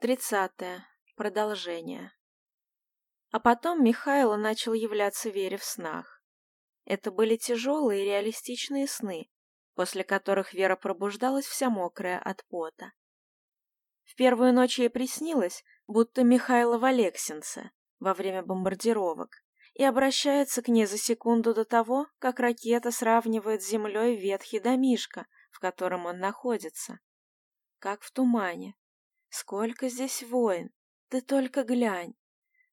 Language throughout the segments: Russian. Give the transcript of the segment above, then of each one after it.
Тридцатое. Продолжение. А потом Михайло начал являться Вере в снах. Это были тяжелые и реалистичные сны, после которых Вера пробуждалась вся мокрая от пота. В первую ночь ей приснилось, будто Михайло в Алексинце во время бомбардировок и обращается к ней за секунду до того, как ракета сравнивает с землей ветхий домишко, в котором он находится. Как в тумане, Сколько здесь воин? Ты только глянь.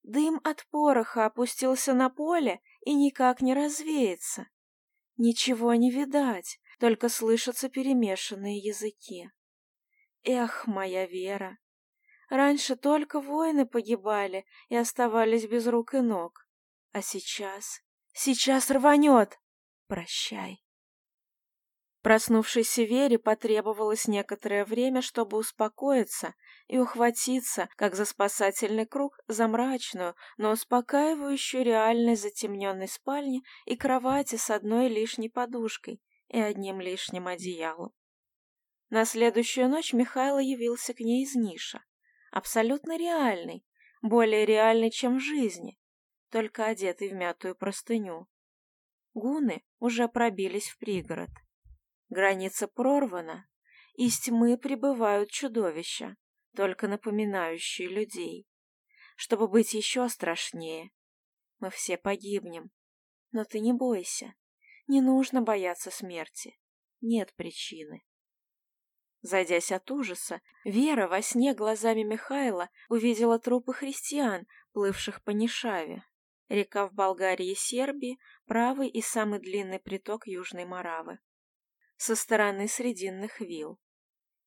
Дым от пороха опустился на поле и никак не развеется. Ничего не видать, только слышатся перемешанные языки. Эх, моя вера! Раньше только воины погибали и оставались без рук и ног. А сейчас... Сейчас рванет! Прощай. Проснувшейся Вере потребовалось некоторое время, чтобы успокоиться и ухватиться, как за спасательный круг, за мрачную, но успокаивающую реальность затемненной спальни и кровати с одной лишней подушкой и одним лишним одеялом. На следующую ночь Михайло явился к ней из ниша. Абсолютно реальный, более реальный, чем в жизни, только одетый в мятую простыню. Гуны уже пробились в пригород. Граница прорвана, из тьмы прибывают чудовища только напоминающие людей. Чтобы быть еще страшнее, мы все погибнем. Но ты не бойся. Не нужно бояться смерти. Нет причины. Зайдясь от ужаса, Вера во сне глазами Михайла увидела трупы христиан, плывших по Нишаве. Река в Болгарии и Сербии – правый и самый длинный приток Южной Моравы. Со стороны Срединных вил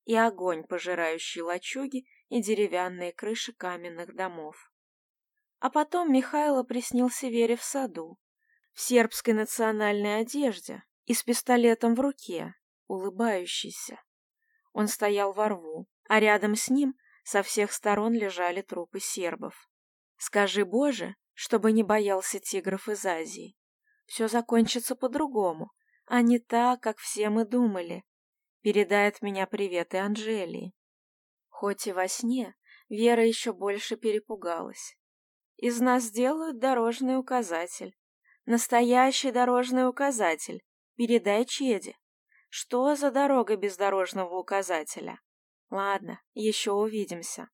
и огонь, пожирающий лачуги и деревянные крыши каменных домов. А потом Михайло приснился Вере в саду, в сербской национальной одежде и с пистолетом в руке, улыбающийся. Он стоял во рву, а рядом с ним со всех сторон лежали трупы сербов. Скажи Боже, чтобы не боялся тигров из Азии. Все закончится по-другому, а не так, как все мы думали, передает меня привет и Анжелии. Хоть и во сне, Вера еще больше перепугалась. Из нас сделают дорожный указатель. Настоящий дорожный указатель. Передай Чеде. Что за дорога без дорожного указателя? Ладно, еще увидимся.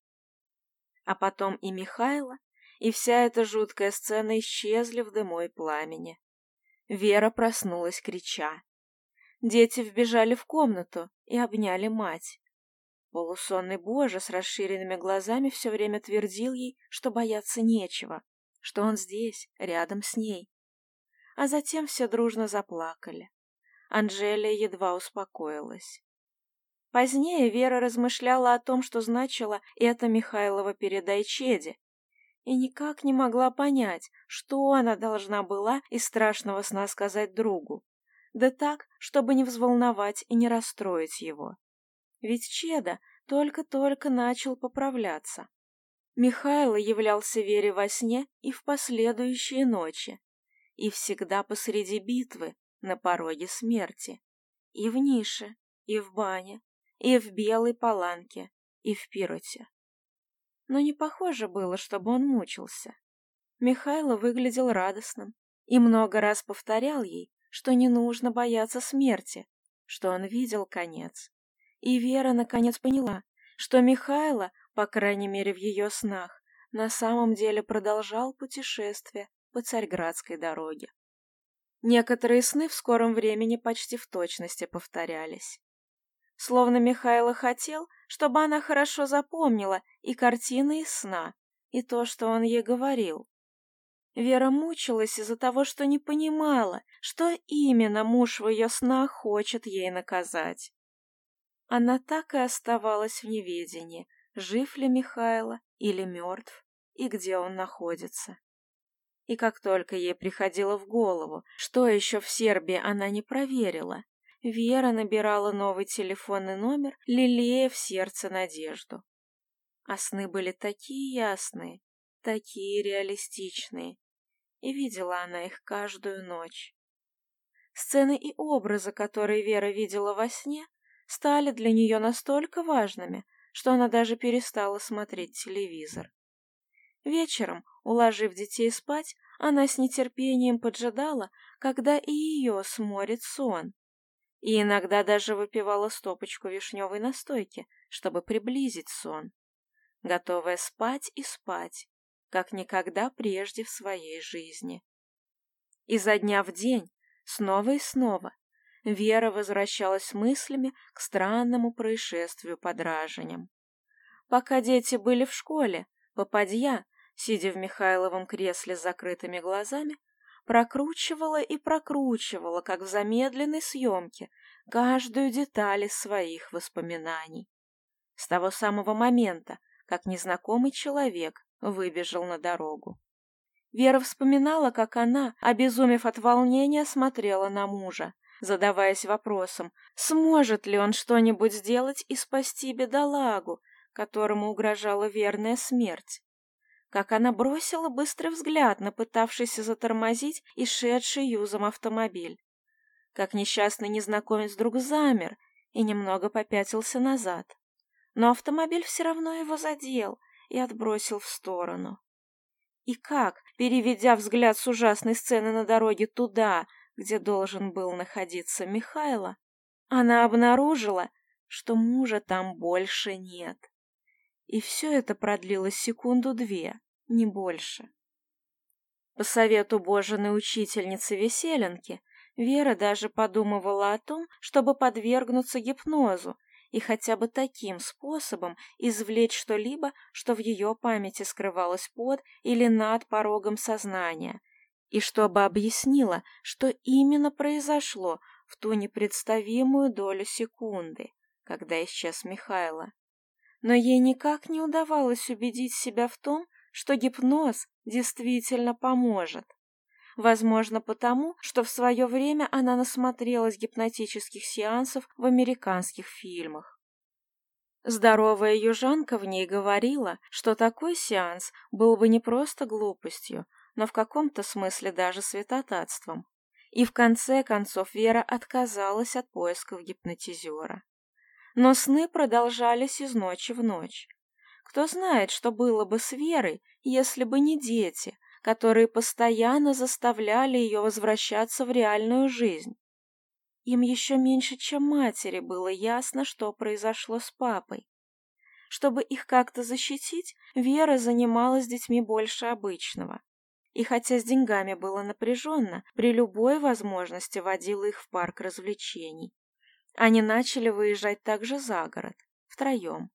А потом и Михайла, и вся эта жуткая сцена исчезли в дымой пламени. Вера проснулась, крича. Дети вбежали в комнату и обняли мать. Полусонный Боже с расширенными глазами все время твердил ей, что бояться нечего, что он здесь, рядом с ней. А затем все дружно заплакали. Анжелия едва успокоилась. Позднее Вера размышляла о том, что значило это Михайлова «Передай Чеде», и никак не могла понять, что она должна была из страшного сна сказать другу да так, чтобы не взволновать и не расстроить его. Ведь Чеда только-только начал поправляться. Михайло являлся Вере во сне и в последующие ночи, и всегда посреди битвы, на пороге смерти, и в нише, и в бане, и в белой паланке, и в пироте. Но не похоже было, чтобы он мучился. Михайло выглядел радостным и много раз повторял ей, что не нужно бояться смерти, что он видел конец. И Вера наконец поняла, что Михайло, по крайней мере в ее снах, на самом деле продолжал путешествие по Царьградской дороге. Некоторые сны в скором времени почти в точности повторялись. Словно Михайло хотел, чтобы она хорошо запомнила и картины из сна, и то, что он ей говорил, Вера мучилась из-за того, что не понимала, что именно муж в ее снах хочет ей наказать. Она так и оставалась в неведении, жив ли Михайло или мертв, и где он находится. И как только ей приходило в голову, что еще в Сербии она не проверила, Вера набирала новый телефонный номер, лелея в сердце надежду. А сны были такие ясные, такие реалистичные, и видела она их каждую ночь. Сцены и образы, которые Вера видела во сне, стали для нее настолько важными, что она даже перестала смотреть телевизор. Вечером, уложив детей спать, она с нетерпением поджидала, когда и ее сморит сон. И иногда даже выпивала стопочку вишневой настойки, чтобы приблизить сон. Готовая спать и спать, как никогда прежде в своей жизни. И за дня в день, снова и снова, Вера возвращалась мыслями к странному происшествию под Раженем. Пока дети были в школе, попадья, сидя в Михайловом кресле с закрытыми глазами, прокручивала и прокручивала, как в замедленной съемке, каждую деталь из своих воспоминаний. С того самого момента, как незнакомый человек выбежал на дорогу. Вера вспоминала, как она, обезумев от волнения, смотрела на мужа, задаваясь вопросом, сможет ли он что-нибудь сделать и спасти бедолагу, которому угрожала верная смерть. Как она бросила быстрый взгляд на пытавшийся затормозить и шедший юзом автомобиль. Как несчастный незнакомец вдруг замер и немного попятился назад. Но автомобиль все равно его задел, и отбросил в сторону. И как, переведя взгляд с ужасной сцены на дороге туда, где должен был находиться Михайло, она обнаружила, что мужа там больше нет. И все это продлилось секунду-две, не больше. По совету боженой учительницы Веселенки, Вера даже подумывала о том, чтобы подвергнуться гипнозу, и хотя бы таким способом извлечь что-либо, что в ее памяти скрывалось под или над порогом сознания, и чтобы объяснила, что именно произошло в ту непредставимую долю секунды, когда исчез Михайло. Но ей никак не удавалось убедить себя в том, что гипноз действительно поможет. Возможно, потому, что в свое время она насмотрелась гипнотических сеансов в американских фильмах. Здоровая южанка в ней говорила, что такой сеанс был бы не просто глупостью, но в каком-то смысле даже святотатством. И в конце концов Вера отказалась от поисков гипнотизера. Но сны продолжались из ночи в ночь. Кто знает, что было бы с Верой, если бы не дети, которые постоянно заставляли ее возвращаться в реальную жизнь. Им еще меньше, чем матери, было ясно, что произошло с папой. Чтобы их как-то защитить, Вера занималась детьми больше обычного. И хотя с деньгами было напряженно, при любой возможности водила их в парк развлечений. Они начали выезжать также за город, втроем,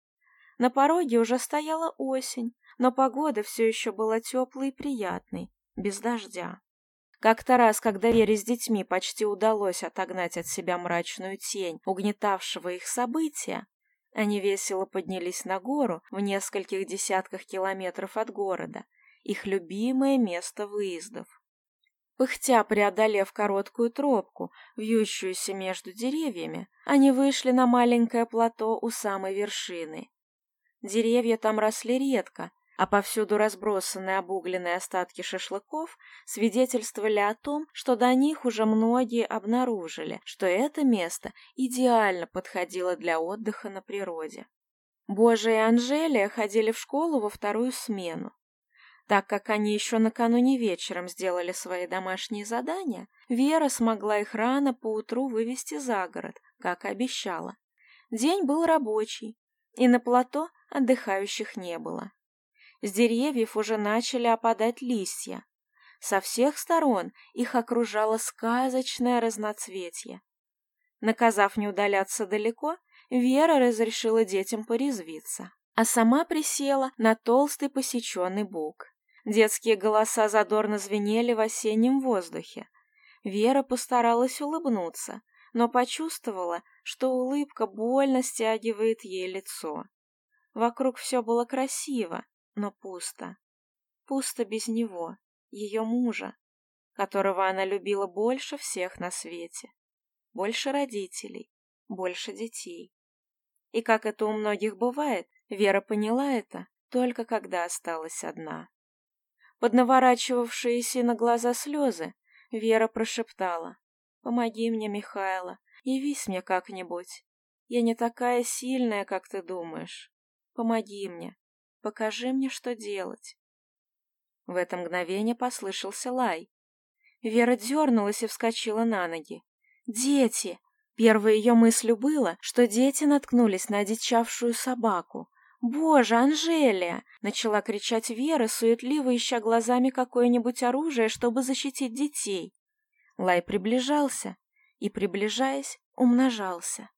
на пороге уже стояла осень, но погода все еще была теплой и приятной, без дождя. Как-то раз, когда Вере с детьми почти удалось отогнать от себя мрачную тень угнетавшего их события, они весело поднялись на гору в нескольких десятках километров от города, их любимое место выездов. Пыхтя преодолев короткую тропку, вьющуюся между деревьями, они вышли на маленькое плато у самой вершины Деревья там росли редко, а повсюду разбросанные обугленные остатки шашлыков свидетельствовали о том, что до них уже многие обнаружили, что это место идеально подходило для отдыха на природе. Божа и Анжелия ходили в школу во вторую смену. Так как они еще накануне вечером сделали свои домашние задания, Вера смогла их рано поутру вывести за город, как обещала. День был рабочий, и на плато отдыхающих не было. С деревьев уже начали опадать листья. Со всех сторон их окружало сказочное разноцветье. Наказав не удаляться далеко, Вера разрешила детям порезвиться, а сама присела на толстый посеченный бук. Детские голоса задорно звенели в осеннем воздухе. Вера постаралась улыбнуться, но почувствовала, что улыбка больно стягивает ей лицо. Вокруг все было красиво, но пусто. Пусто без него, ее мужа, которого она любила больше всех на свете. Больше родителей, больше детей. И как это у многих бывает, Вера поняла это только когда осталась одна. Под наворачивавшиеся на глаза слезы Вера прошептала «Помоги мне, Михайло, явись мне как-нибудь. Я не такая сильная, как ты думаешь». Помоги мне. Покажи мне, что делать. В это мгновение послышался лай. Вера дернулась и вскочила на ноги. «Дети!» Первой ее мыслью было, что дети наткнулись на одичавшую собаку. «Боже, Анжелия!» — начала кричать Вера, суетливо ища глазами какое-нибудь оружие, чтобы защитить детей. Лай приближался и, приближаясь, умножался.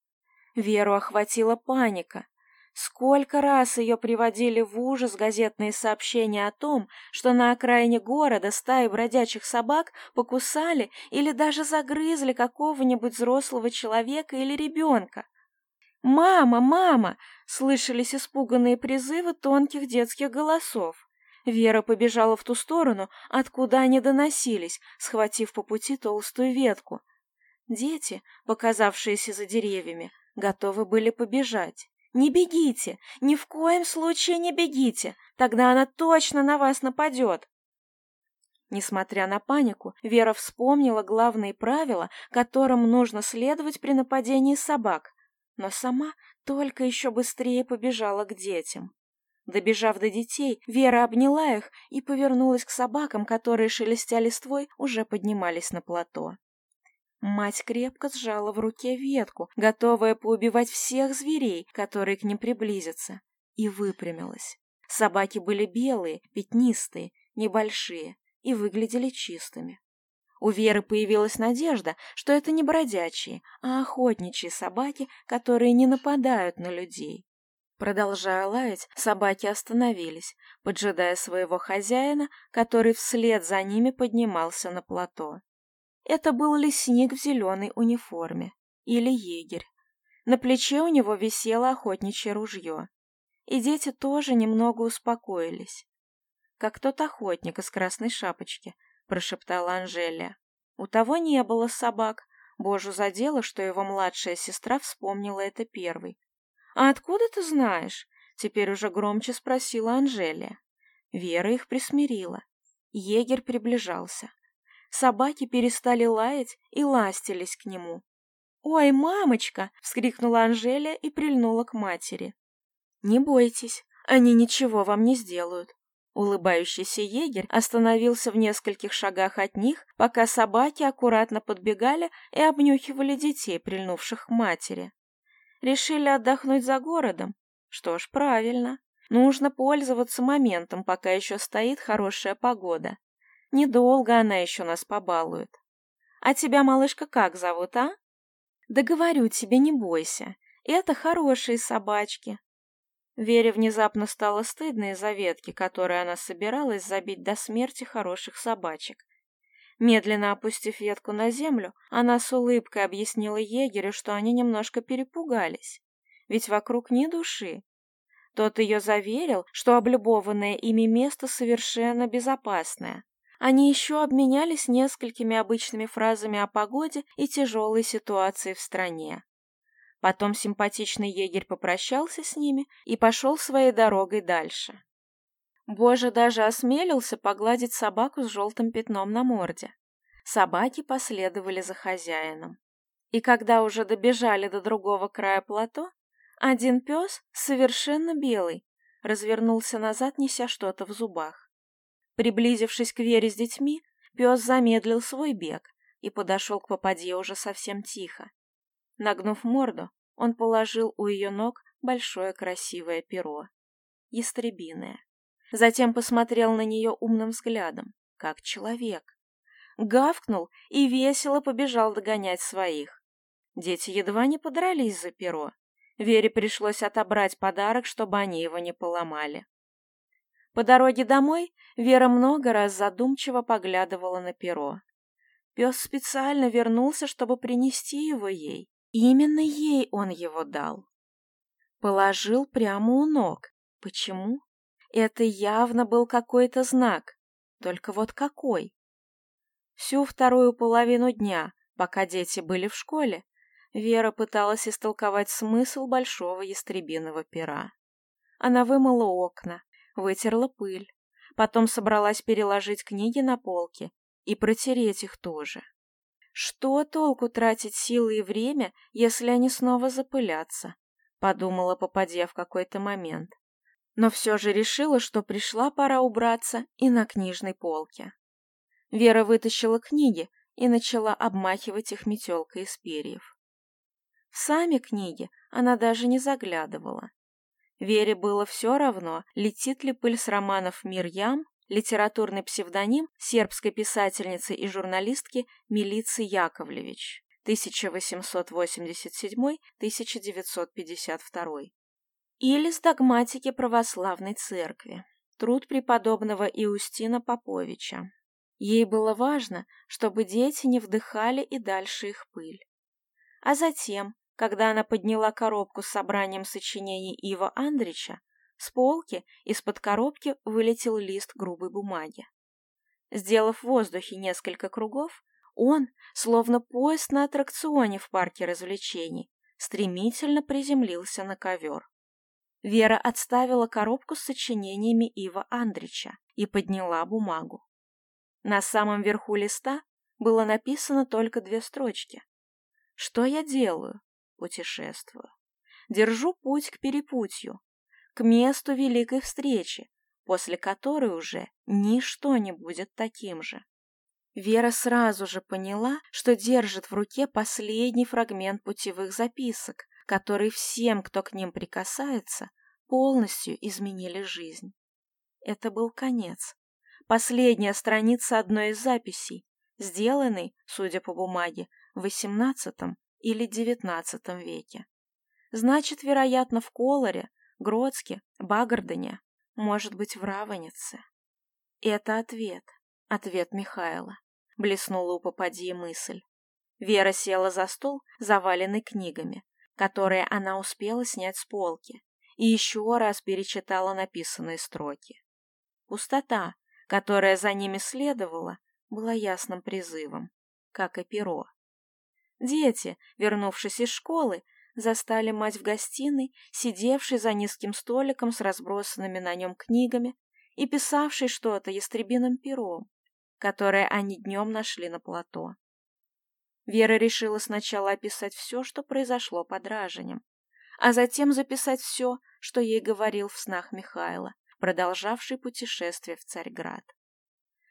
Веру охватила паника. Сколько раз ее приводили в ужас газетные сообщения о том, что на окраине города стаи бродячих собак покусали или даже загрызли какого-нибудь взрослого человека или ребенка. «Мама! Мама!» — слышались испуганные призывы тонких детских голосов. Вера побежала в ту сторону, откуда они доносились, схватив по пути толстую ветку. Дети, показавшиеся за деревьями, готовы были побежать. Не бегите! Ни в коем случае не бегите! Тогда она точно на вас нападет!» Несмотря на панику, Вера вспомнила главные правила, которым нужно следовать при нападении собак, но сама только еще быстрее побежала к детям. Добежав до детей, Вера обняла их и повернулась к собакам, которые, шелестя листвой, уже поднимались на плато. Мать крепко сжала в руке ветку, готовая поубивать всех зверей, которые к ним приблизятся, и выпрямилась. Собаки были белые, пятнистые, небольшие и выглядели чистыми. У Веры появилась надежда, что это не бродячие, а охотничьи собаки, которые не нападают на людей. Продолжая лаять, собаки остановились, поджидая своего хозяина, который вслед за ними поднимался на плато. Это был лесник в зеленой униформе, или егерь. На плече у него висело охотничье ружье. И дети тоже немного успокоились. «Как тот охотник из красной шапочки», — прошептала Анжелия. «У того не было собак. Божу задело, что его младшая сестра вспомнила это первой». «А откуда ты знаешь?» — теперь уже громче спросила Анжелия. Вера их присмирила. Егерь приближался собаки перестали лаять и ластились к нему. «Ой, мамочка!» — вскрикнула Анжеля и прильнула к матери. «Не бойтесь, они ничего вам не сделают». Улыбающийся егерь остановился в нескольких шагах от них, пока собаки аккуратно подбегали и обнюхивали детей, прильнувших к матери. Решили отдохнуть за городом? Что ж, правильно. Нужно пользоваться моментом, пока еще стоит хорошая погода. Недолго она еще нас побалует. А тебя, малышка, как зовут, а? Да говорю тебе, не бойся. Это хорошие собачки. Вере внезапно стало стыдно из-за ветки, которой она собиралась забить до смерти хороших собачек. Медленно опустив ветку на землю, она с улыбкой объяснила егерю, что они немножко перепугались, ведь вокруг ни души. Тот ее заверил, что облюбованное ими место совершенно безопасное. Они еще обменялись несколькими обычными фразами о погоде и тяжелой ситуации в стране. Потом симпатичный егерь попрощался с ними и пошел своей дорогой дальше. Боже даже осмелился погладить собаку с желтым пятном на морде. Собаки последовали за хозяином. И когда уже добежали до другого края плато, один пес, совершенно белый, развернулся назад, неся что-то в зубах. Приблизившись к Вере с детьми, пес замедлил свой бег и подошел к попадье уже совсем тихо. Нагнув морду, он положил у ее ног большое красивое перо, ястребиное. Затем посмотрел на нее умным взглядом, как человек. Гавкнул и весело побежал догонять своих. Дети едва не подрались за перо. Вере пришлось отобрать подарок, чтобы они его не поломали. По дороге домой Вера много раз задумчиво поглядывала на перо. Пес специально вернулся, чтобы принести его ей. Именно ей он его дал. Положил прямо у ног. Почему? Это явно был какой-то знак. Только вот какой? Всю вторую половину дня, пока дети были в школе, Вера пыталась истолковать смысл большого ястребиного пера. Она вымыла окна, вытерла пыль, потом собралась переложить книги на полки и протереть их тоже. Что толку тратить силы и время, если они снова запылятся? Подумала, попадя в какой-то момент. Но все же решила, что пришла пора убраться и на книжной полке. Вера вытащила книги и начала обмахивать их метелкой из перьев. В сами книги она даже не заглядывала. Вере было все равно, летит ли пыль с романов «Мир ям», литературный псевдоним сербской писательницы и журналистки Милицы Яковлевич, 1887-1952, или с догматики православной церкви, труд преподобного Иустина Поповича. Ей было важно, чтобы дети не вдыхали и дальше их пыль. А затем, когда она подняла коробку с собранием сочинений Ива Андрича, с полки из-под коробки вылетел лист грубой бумаги. Сделав в воздухе несколько кругов, он, словно поезд на аттракционе в парке развлечений, стремительно приземлился на ковер. Вера отставила коробку с сочинениями Ива Андрича и подняла бумагу. На самом верху листа было написано только две строчки. «Что я делаю? путешествую. Держу путь к перепутью, к месту великой встречи, после которой уже ничто не будет таким же. Вера сразу же поняла, что держит в руке последний фрагмент путевых записок, которые всем, кто к ним прикасается, полностью изменили жизнь. Это был конец. Последняя страница одной из записей, сделанной, судя по бумаге, в XVIII или XIX веке. Значит, вероятно, в Колоре, Гродске, Багардене, может быть, в Равенице. Это ответ, ответ Михаила. Блеснула у попадьи мысль. Вера села за стол, заваленный книгами, которые она успела снять с полки, и еще раз перечитала написанные строки. Пустота, которая за ними следовала, была ясным призывом, как и перо. Дети, вернувшись из школы, застали мать в гостиной, сидевшей за низким столиком с разбросанными на нем книгами и писавшей что-то ястребиным пером, которое они днем нашли на плато. Вера решила сначала описать все, что произошло под ражением, а затем записать все, что ей говорил в снах Михайла, продолжавший путешествие в Царьград.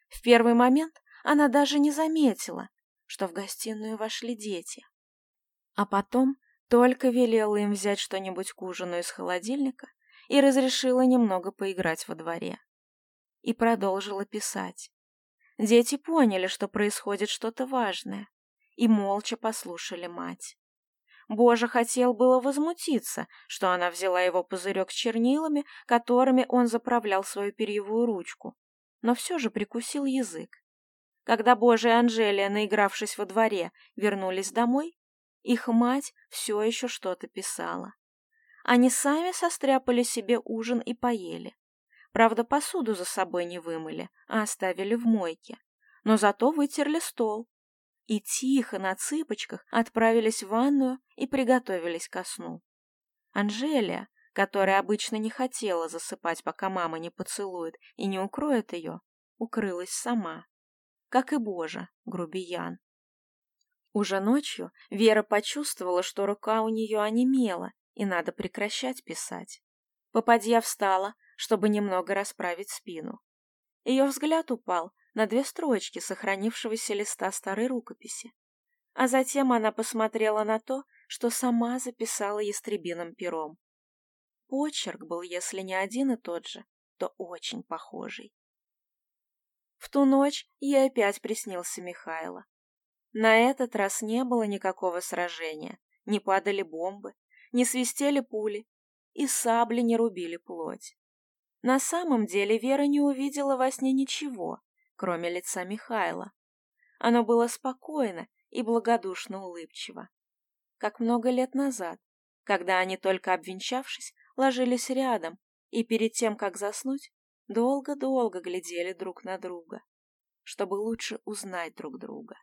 В первый момент она даже не заметила, что в гостиную вошли дети. А потом только велела им взять что-нибудь к ужину из холодильника и разрешила немного поиграть во дворе. И продолжила писать. Дети поняли, что происходит что-то важное, и молча послушали мать. Боже хотел было возмутиться, что она взяла его пузырек с чернилами, которыми он заправлял свою перьевую ручку, но все же прикусил язык. Когда Божия Анжелия, наигравшись во дворе, вернулись домой, их мать все еще что-то писала. Они сами состряпали себе ужин и поели. Правда, посуду за собой не вымыли, а оставили в мойке. Но зато вытерли стол. И тихо на цыпочках отправились в ванную и приготовились ко сну. Анжелия, которая обычно не хотела засыпать, пока мама не поцелует и не укроет ее, укрылась сама как и Божа, грубиян. Уже ночью Вера почувствовала, что рука у нее онемела, и надо прекращать писать. Попадья встала, чтобы немного расправить спину. Ее взгляд упал на две строчки сохранившегося листа старой рукописи. А затем она посмотрела на то, что сама записала ястребиным пером. Почерк был, если не один и тот же, то очень похожий. В ту ночь ей опять приснился Михайло. На этот раз не было никакого сражения, не падали бомбы, не свистели пули и сабли не рубили плоть. На самом деле Вера не увидела во сне ничего, кроме лица Михайла. Оно было спокойно и благодушно улыбчиво. Как много лет назад, когда они только обвенчавшись, ложились рядом, и перед тем, как заснуть, долго-долго глядели друг на друга, чтобы лучше узнать друг друга.